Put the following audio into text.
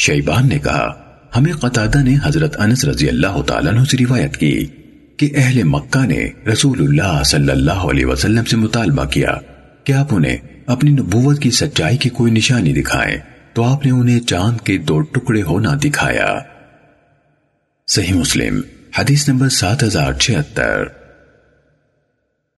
Shiban نے کہا، ہمیں قطادہ نے حضرت انس رضی اللہ تعالیٰ عنہ سے روایت کی کہ اہل مکہ نے رسول اللہ صلی اللہ علیہ وسلم سے مطالبہ کیا کہ آپ انہیں اپنی نبوت کی سچائی کی کوئی نشانی دکھائیں تو آپ نے انہیں چاند کے دو ٹکڑے ہونا دکھایا۔ صحیح مسلم، حدیث نمبر سات ہزار چھہتر۔